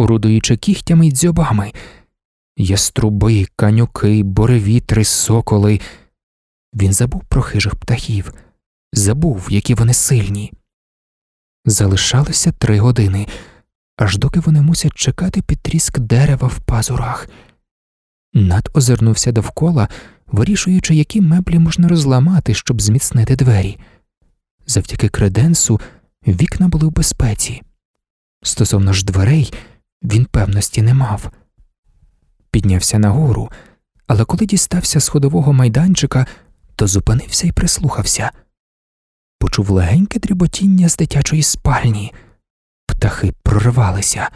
орудуючи кігтями й дзьобами. Яструби, канюки, боревітри, соколи. Він забув про хижих птахів, забув, які вони сильні. Залишалося три години, аж доки вони мусять чекати під тріск дерева в пазурах. Над озирнувся довкола, вирішуючи, які меблі можна розламати, щоб зміцнити двері. Завдяки креденсу вікна були в безпеці. Стосовно ж дверей, він певності не мав. Піднявся нагору, але коли дістався сходового майданчика, то зупинився і прислухався. Почув легеньке дріботіння з дитячої спальні. Птахи прорвалися,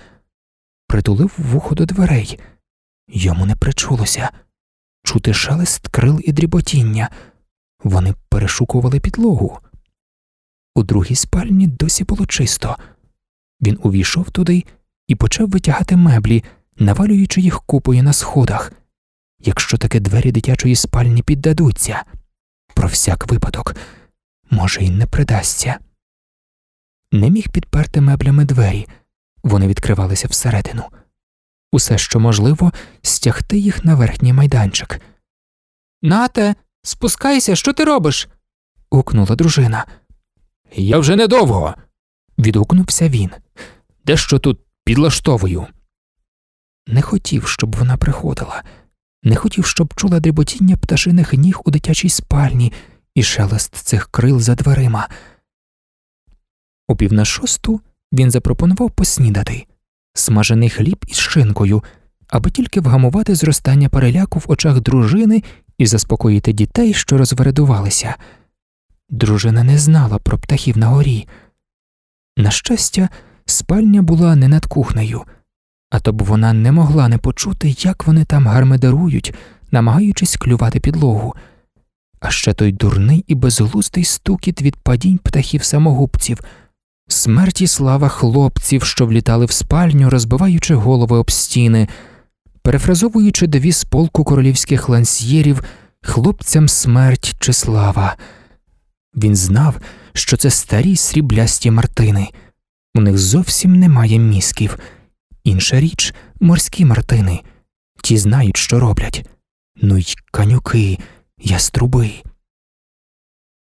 притулив вухо до дверей. Йому не причулося чути шелест крил і дріботіння. Вони перешукували підлогу. У другій спальні досі було чисто. Він увійшов туди і почав витягати меблі, навалюючи їх купою на сходах. Якщо таки двері дитячої спальні піддадуться, про всяк випадок, може, й не придасться. Не міг підперти меблями двері, вони відкривалися всередину. Усе, що можливо, стягти їх на верхній майданчик. Нате, спускайся, що ти робиш? гукнула дружина. Я вже недовго. відгукнувся він. Дещо тут підлаштовую. Не хотів, щоб вона приходила, не хотів, щоб чула дріботіння пташиних ніг у дитячій спальні і шелест цих крил за дверима. У пів на шосту він запропонував поснідати смажений хліб із шинкою, аби тільки вгамувати зростання переляку в очах дружини і заспокоїти дітей, що розвередувалися. Дружина не знала про птахів на горі. На щастя, спальня була не над кухнею, а то б вона не могла не почути, як вони там гармедерують, намагаючись клювати підлогу. А ще той дурний і безглуздий стукіт від падінь птахів самогубців, смерті слава хлопців, що влітали в спальню, розбиваючи голови об стіни, перефразовуючи девіз полку королівських лансьєрів хлопцям смерть чи слава. Він знав, що це старі сріблясті мартини, у них зовсім немає мізків. Інша річ морські мартини, ті знають, що роблять. Ну й канюки, яструби.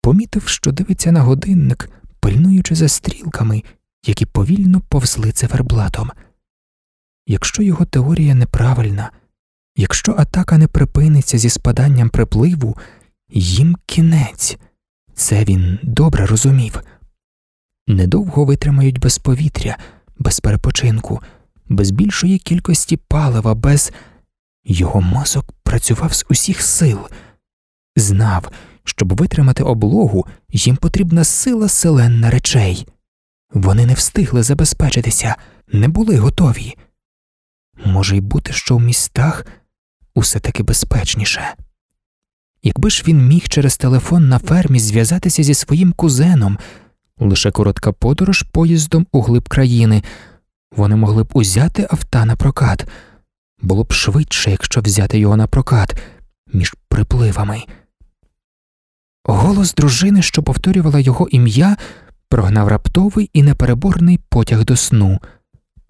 Помітив, що дивиться на годинник, пильнуючи за стрілками, які повільно повзли циферблатом. Якщо його теорія неправильна, якщо атака не припиниться зі спаданням припливу, їм кінець. Це він добре розумів. Недовго витримають без повітря, без перепочинку, без більшої кількості палива, без його мозок працював з усіх сил, знав, щоб витримати облогу, їм потрібна сила селенна речей. Вони не встигли забезпечитися, не були готові. Може й бути, що в містах усе таки безпечніше. Якби ж він міг через телефон на фермі зв'язатися зі своїм кузеном, лише коротка подорож поїздом у глиб країни, вони могли б узяти авто на прокат, було б швидше, якщо взяти його на прокат між припливами. Голос дружини, що повторювала його ім'я, прогнав раптовий і непереборний потяг до сну.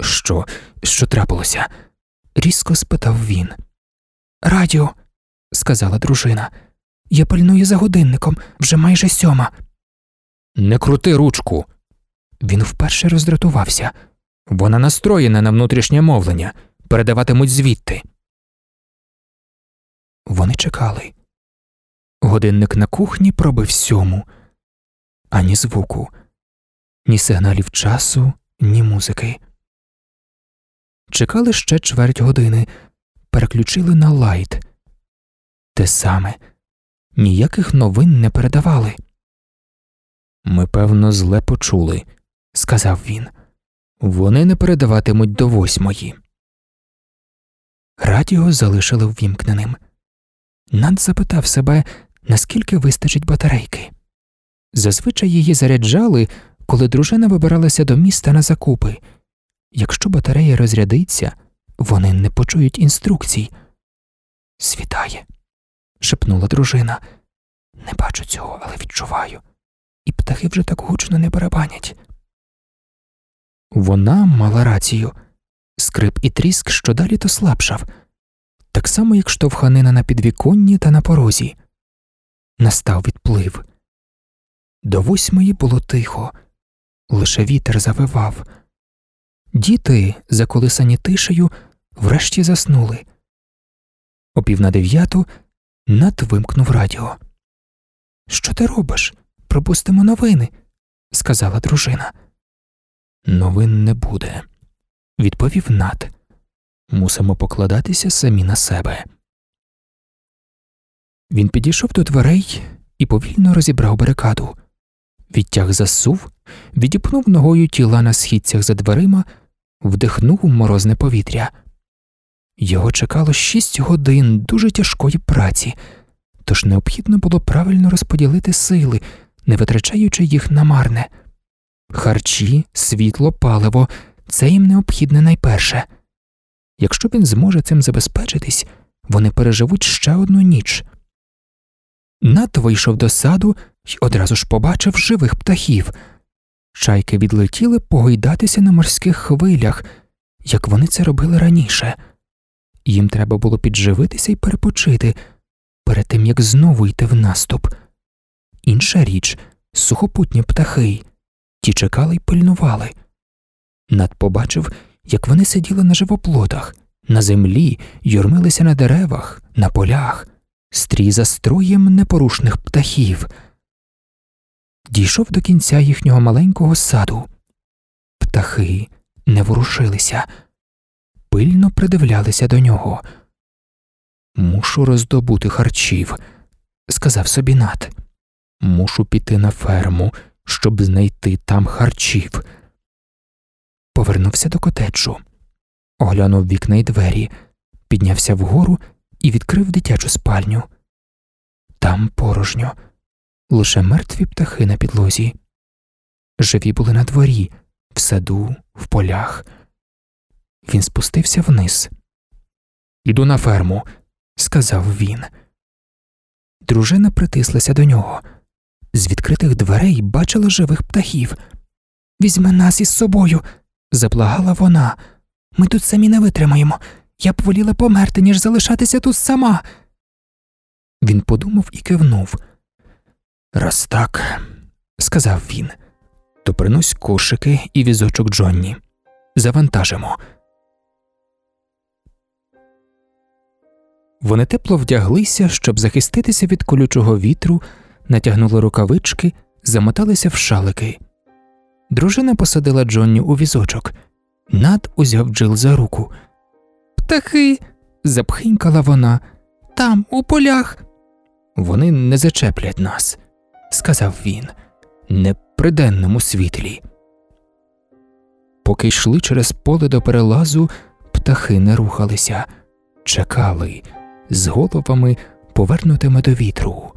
Що, що трапилося? різко спитав він. Радіо, сказала дружина. Я пильную за годинником вже майже сьома. Не крути ручку. Він вперше роздратувався. Вона настроєна на внутрішнє мовлення, передаватимуть звідти. Вони чекали. Годинник на кухні пробив сьому, ані звуку, ні сигналів часу, ні музики. Чекали ще чверть години, переключили на лайт. Те саме ніяких новин не передавали. Ми, певно, зле почули, сказав він. Вони не передаватимуть до восьмої. Радіо залишили ввімкненим. Над запитав себе, наскільки вистачить батарейки. Зазвичай її заряджали, коли дружина вибиралася до міста на закупи. Якщо батарея розрядиться, вони не почують інструкцій. Світає, шепнула дружина. Не бачу цього, але відчуваю. І птахи вже так гучно не барабанять. Вона мала рацію, скрип і тріск що далі то слабшав, так само, як штовханина на підвіконні та на порозі. Настав відплив. До восьмої було тихо, лише вітер завивав. Діти, заколисані тишею, врешті заснули. О пів на дев'яту Над вимкнув радіо. Що ти робиш? Пропустимо новини, сказала дружина. Новин не буде, відповів Над. Мусимо покладатися самі на себе. Він підійшов до дверей і повільно розібрав барикаду. Відтяг засув, відіпнув ногою тіла на східцях за дверима, вдихнув морозне повітря. Його чекало шість годин дуже тяжкої праці, тож необхідно було правильно розподілити сили, не витрачаючи їх на марне. Харчі, світло, паливо це їм необхідне найперше. Якщо він зможе цим забезпечитись, вони переживуть ще одну ніч. Над вийшов до саду й одразу ж побачив живих птахів. Чайки відлетіли погойдатися на морських хвилях, як вони це робили раніше. Їм треба було підживитися і перепочити перед тим як знову йти в наступ. Інша річ сухопутні птахи, ті чекали й пильнували. Над побачив, як вони сиділи на живоплотах, на землі, юрмилися на деревах, на полях, стрій за строєм непорушних птахів. Дійшов до кінця їхнього маленького саду. Птахи не ворушилися, пильно придивлялися до нього. Мушу роздобути харчів, сказав собі Нат. Мушу піти на ферму, щоб знайти там харчів. Повернувся до котеджу, оглянув вікна й двері, піднявся вгору і відкрив дитячу спальню. Там порожньо, лише мертві птахи на підлозі. Живі були на дворі, в саду, в полях. Він спустився вниз. Іду на ферму, сказав він. Дружина притислася до нього. З відкритих дверей бачила живих птахів. Візьми нас із собою, заблагала вона. Ми тут самі не витримаємо. Я б воліла померти, ніж залишатися тут сама. Він подумав і кивнув. Раз так, сказав він, то принось кошики і візочок Джонні. Завантажимо. Вони тепло вдяглися, щоб захиститися від колючого вітру, натягнули рукавички, замоталися в шалики. Дружина посадила Джонні у візочок. Над узяв Джил за руку. Птахи. запхинькала вона. Там, у полях. Вони не зачеплять нас, сказав він, не при денному світлі. Поки йшли через поле до перелазу, птахи не рухалися, чекали з головами, повернутими до вітру.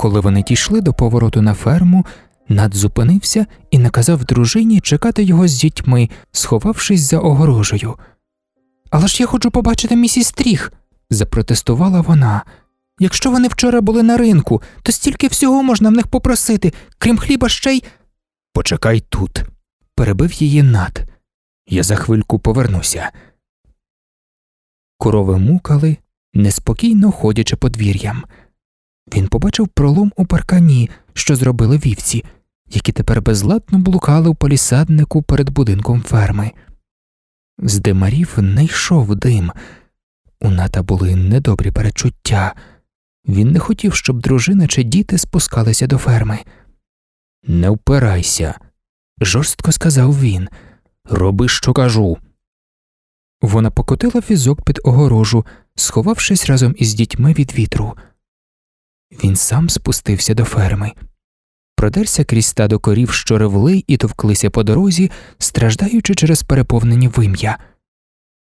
Коли вони дійшли до повороту на ферму, Над зупинився і наказав дружині чекати його з дітьми, сховавшись за огорожею. Але ж я хочу побачити місіс Тріх, запротестувала вона. Якщо вони вчора були на ринку, то стільки всього можна в них попросити, крім хліба ще й. Почекай тут, перебив її над. Я за хвильку повернуся. Корови мукали, неспокійно ходячи подвір'ям. Він побачив пролом у паркані, що зробили вівці, які тепер безладно блукали у полісаднику перед будинком ферми. З димарів не йшов дим. У ната були недобрі перечуття. Він не хотів, щоб дружина чи діти спускалися до ферми. Не впирайся, жорстко сказав він. Роби, що кажу. Вона покотила візок під огорожу, сховавшись разом із дітьми від вітру. Він сам спустився до ферми, продерся крізь стадо корів, що ревли і товклися по дорозі, страждаючи через переповнені вим'я.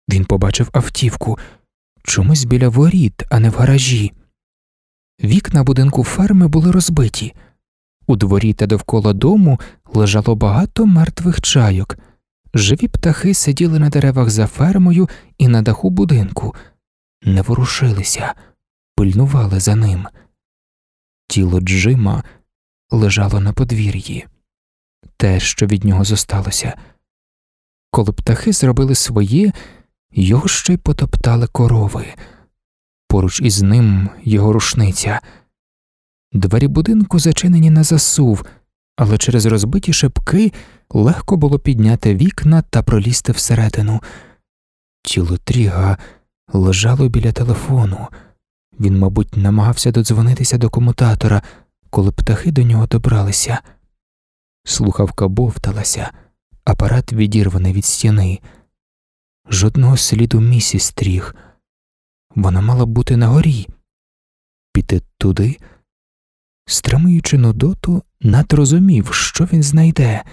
Він побачив автівку чомусь біля воріт, а не в гаражі. Вікна будинку ферми були розбиті. У дворі та довкола дому лежало багато мертвих чайок. Живі птахи сиділи на деревах за фермою і на даху будинку, не ворушилися, пильнували за ним. Тіло Джима лежало на подвір'ї, те, що від нього зосталося. Коли птахи зробили своє, його ще й потоптали корови. Поруч із ним його рушниця. Двері будинку зачинені на засув, але через розбиті шибки легко було підняти вікна та пролізти всередину. Тіло Тріга лежало біля телефону. Він, мабуть, намагався додзвонитися до комутатора, коли птахи до нього добралися. Слухавка бовталася, апарат відірваний від стіни. Жодного сліду місіс Тріг. Вона мала бути на горі. Піти туди. Стримуючи нудоту, Нат розумів, що він знайде.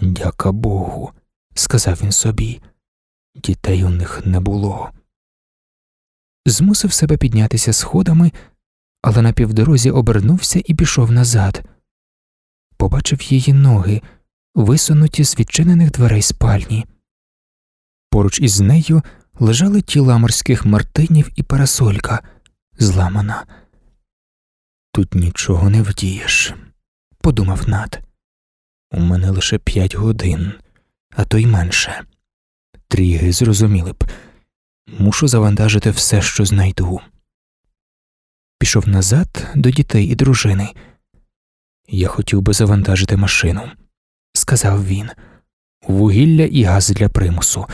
Дяка Богу, сказав він собі, дітей у них не було. Змусив себе піднятися сходами, але на півдорозі обернувся і пішов назад. Побачив її ноги, висунуті з відчинених дверей спальні. Поруч із нею лежали тіла морських мартинів і парасолька, зламана. Тут нічого не вдієш, подумав Нат. У мене лише п'ять годин, а то й менше. Тріги зрозуміли б мушу завантажити все, що знайду. Пішов назад до дітей і дружини. Я хотів би завантажити машину, сказав він. Вугілля і газ для примусу.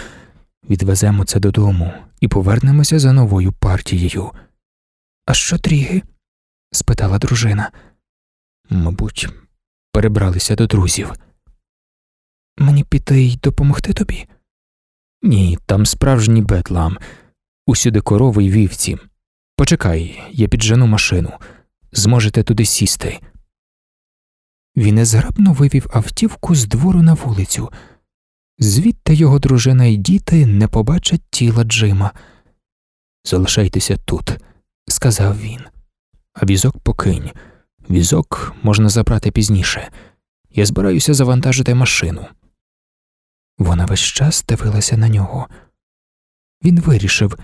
Відвеземо це додому і повернемося за новою партією. А що тріги? спитала дружина. Мабуть, перебралися до друзів. Мені піти й допомогти тобі? Ні, там справжній бетлам, усюди корови й вівці. Почекай, я піджену машину, зможете туди сісти. Він незграбно вивів автівку з двору на вулицю. Звідти його дружина і діти не побачать тіла Джима. Залишайтеся тут, сказав він. А візок покинь. Візок можна забрати пізніше. Я збираюся завантажити машину. Вона весь час дивилася на нього. Він вирішив,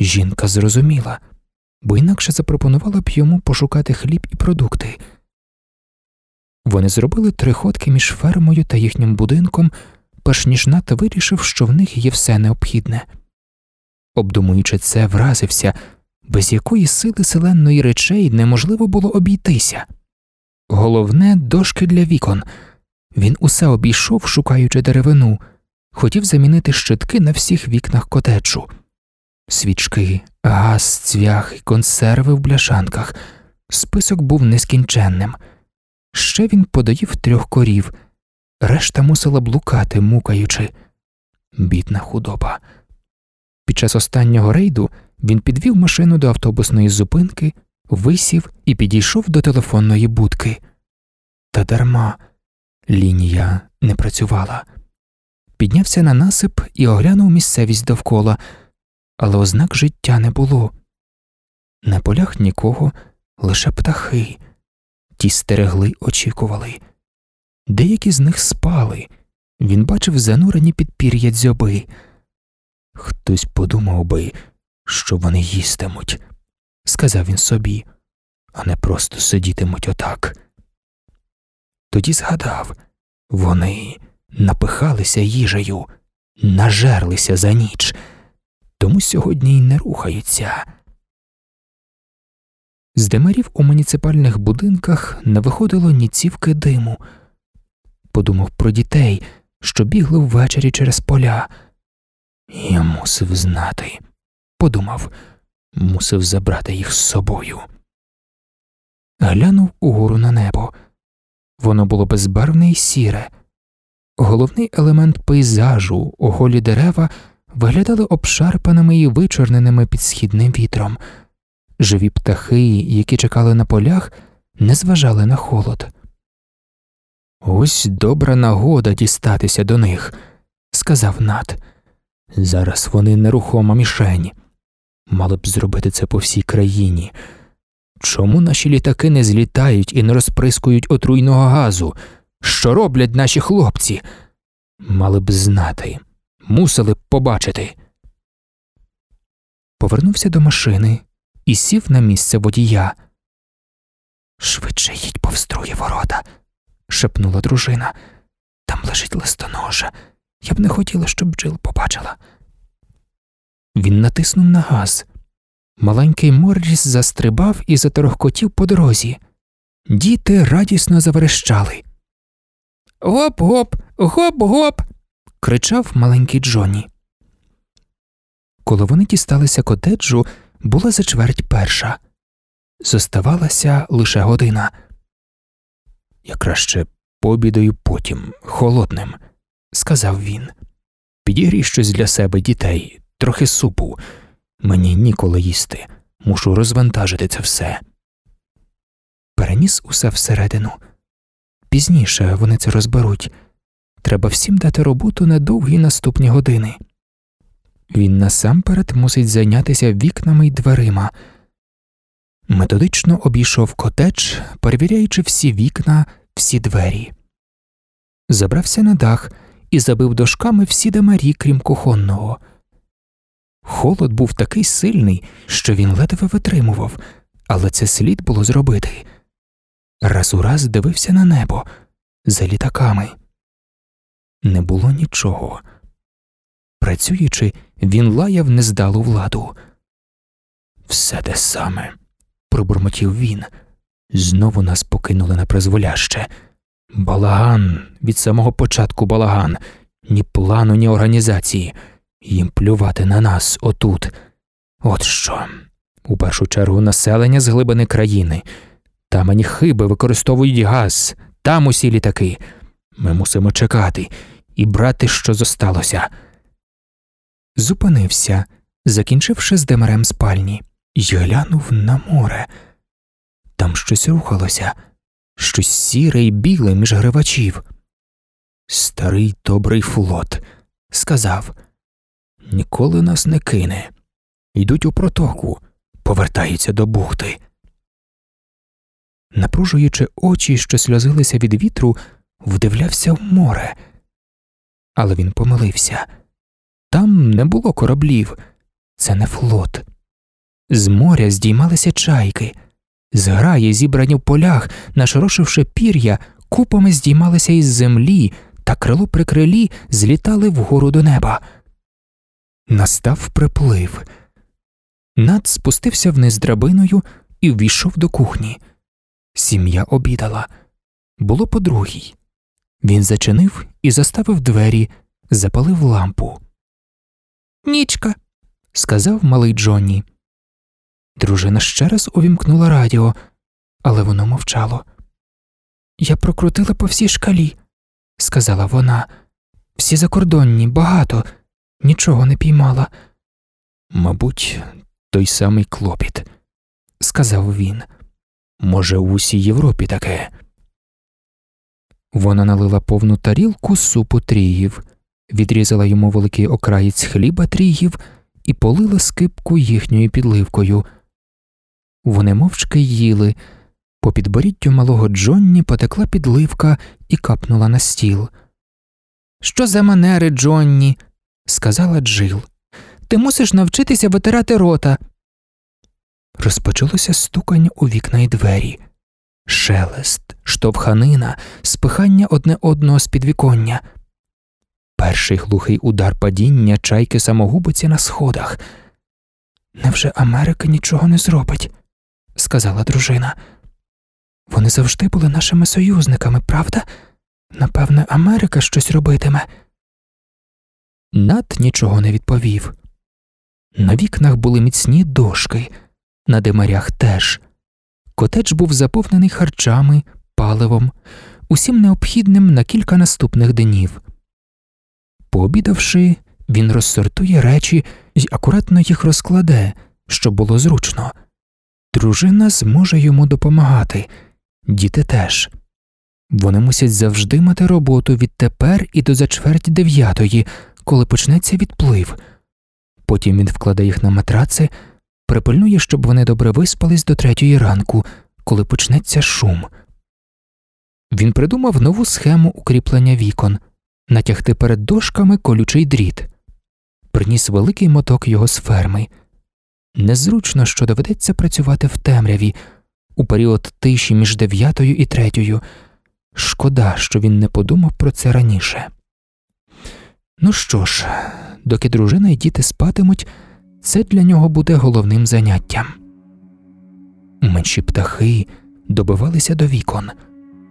жінка зрозуміла, бо інакше запропонувала б йому пошукати хліб і продукти. Вони зробили три ходки між фермою та їхнім будинком, перш ніж Ната вирішив, що в них є все необхідне. Обдумуючи це, вразився, без якої сили селенної речей неможливо було обійтися. Головне дошки для вікон. Він усе обійшов, шукаючи деревину, хотів замінити щитки на всіх вікнах котеджу. Свічки, газ, цвях і консерви в бляшанках. Список був нескінченним. Ще він подоїв трьох корів, решта мусила блукати, мукаючи. Бідна худоба. Під час останнього рейду він підвів машину до автобусної зупинки, висів і підійшов до телефонної будки. Та дарма лінія не працювала. Піднявся на насип і оглянув місцевість довкола, але ознак життя не було. На полях нікого, лише птахи. Ті стерегли, очікували. Деякі з них спали. Він бачив занурені під пір'я дзьоби. Хтось подумав би, що вони їстимуть, сказав він собі, а не просто сидітимуть отак. Тоді згадав вони напихалися їжею, нажерлися за ніч, тому сьогодні й не рухаються. З демарів у муніципальних будинках не виходило ні цівки диму. Подумав про дітей, що бігли ввечері через поля. Я мусив знати, подумав, мусив забрати їх з собою. Глянув угору на небо. Воно було безбарвне і сіре. Головний елемент пейзажу, оголі дерева, виглядали обшарпаними і вичорненими під східним вітром. Живі птахи, які чекали на полях, не зважали на холод. Ось добра нагода дістатися до них, сказав Нат. Зараз вони нерухома мішень. Мали б зробити це по всій країні. Чому наші літаки не злітають і не розприскують отруйного газу? Що роблять наші хлопці? Мали б знати, мусили б побачити. Повернувся до машини і сів на місце водія. Швидше їдь повструє ворота, шепнула дружина. Там лежить листоножа. Я б не хотіла, щоб Джил побачила. Він натиснув на газ. Маленький Морріс застрибав і заторохкотів по дорозі. Діти радісно заверещали. Гоп гоп, гоп гоп. кричав маленький Джонні. Коли вони дісталися котеджу, була за чверть перша. Зоставалася лише година. Я краще пообідаю потім, холодним, сказав він. Підігрій щось для себе дітей, трохи супу. Мені ніколи їсти, мушу розвантажити це все. Переніс усе всередину. Пізніше вони це розберуть. Треба всім дати роботу на довгі наступні години. Він насамперед мусить зайнятися вікнами й дверима. Методично обійшов котедж, перевіряючи всі вікна, всі двері. Забрався на дах і забив дошками всі дамарі, крім кухонного. Холод був такий сильний, що він ледве витримував, але це слід було зробити. Раз у раз дивився на небо за літаками. Не було нічого. Працюючи, він лаяв нездалу владу. Все те саме, пробурмотів він. Знову нас покинули на призволяще. Балаган від самого початку балаган, ні плану, ні організації. Їм плювати на нас отут. От що. У першу чергу населення з глибини країни. Там ані хиби використовують газ, там усі літаки. Ми мусимо чекати і брати, що зосталося. Зупинився, закінчивши з демарем спальні, і глянув на море. Там щось рухалося, щось сіре й біле між гривачів. Старий добрий флот, сказав, ніколи нас не кине. Йдуть у протоку, повертаються до бухти. Напружуючи очі, що сльозилися від вітру, вдивлявся в море. Але він помилився там не було кораблів, це не флот. З моря здіймалися чайки, зграї, зібрані в полях, нашорошивши пір'я, купами здіймалися із землі та крило при крилі злітали вгору до неба. Настав приплив. Над спустився вниз драбиною і ввійшов до кухні. Сім'я обідала. Було по другій. Він зачинив і заставив двері, запалив лампу. Нічка, сказав малий Джонні. Дружина ще раз увімкнула радіо, але воно мовчало. Я прокрутила по всій шкалі, сказала вона. Всі закордонні, багато, нічого не піймала. Мабуть, той самий клопіт, сказав він. Може, в усій Європі таке. Вона налила повну тарілку супу тріїв, відрізала йому великий окраєць хліба тріїв і полила скипку їхньою підливкою. Вони мовчки їли. По підборіттю малого Джонні потекла підливка і капнула на стіл. Що за манери, Джонні? сказала Джил. Ти мусиш навчитися витирати рота. Розпочалося стукання у вікна й двері, шелест, штовханина, спихання одне одного з підвіконня. Перший глухий удар падіння чайки самогубиці на сходах. Невже Америка нічого не зробить? сказала дружина. Вони завжди були нашими союзниками, правда? Напевне, Америка щось робитиме. Над нічого не відповів. На вікнах були міцні дошки, на димарях теж. Котедж був заповнений харчами, паливом, усім необхідним на кілька наступних днів. Пообідавши, він розсортує речі і акуратно їх розкладе, щоб було зручно. Дружина зможе йому допомагати, діти теж. Вони мусять завжди мати роботу відтепер і до за чверть дев'ятої, коли почнеться відплив. Потім він вкладе їх на матраци, припильнує, щоб вони добре виспались до третьої ранку, коли почнеться шум. Він придумав нову схему укріплення вікон натягти перед дошками колючий дріт, приніс великий моток його з ферми. Незручно, що доведеться працювати в темряві у період тиші між дев'ятою і третьою. Шкода, що він не подумав про це раніше. Ну що ж, доки дружина і діти спатимуть, це для нього буде головним заняттям. Менші птахи добивалися до вікон.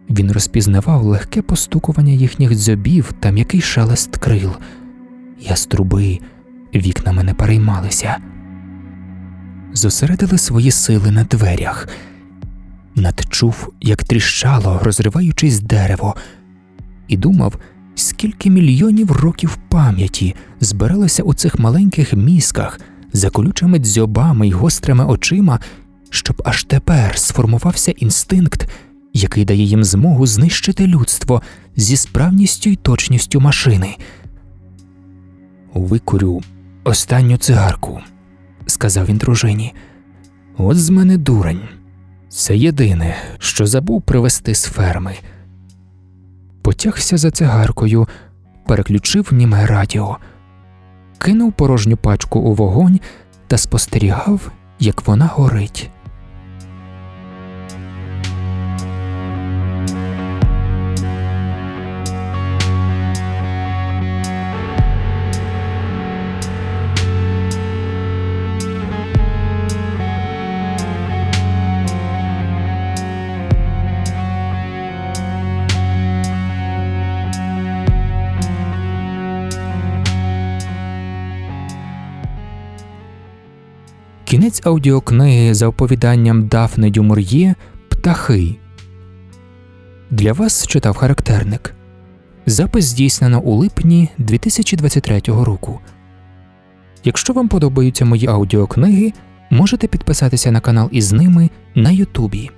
Він розпізнавав легке постукування їхніх дзьобів та м'який шелест крил. Яструби вікнами не переймалися, зосередили свої сили на дверях, надчув, як тріщало, розриваючись дерево, і думав, скільки мільйонів років пам'яті збиралося у цих маленьких мізках за колючими дзьобами й гострими очима, щоб аж тепер сформувався інстинкт який дає їм змогу знищити людство зі справністю й точністю машини. Викурю останню цигарку, сказав він дружині. От з мене дурень. Це єдине, що забув привезти з ферми. Потягся за цигаркою, переключив німе радіо, кинув порожню пачку у вогонь та спостерігав, як вона горить. Кінець аудіокниги за оповіданням Дафни Дюмур'є Птахи. Для вас читав характерник. Запис здійснено у липні 2023 року. Якщо вам подобаються мої аудіокниги, можете підписатися на канал із ними на Ютубі.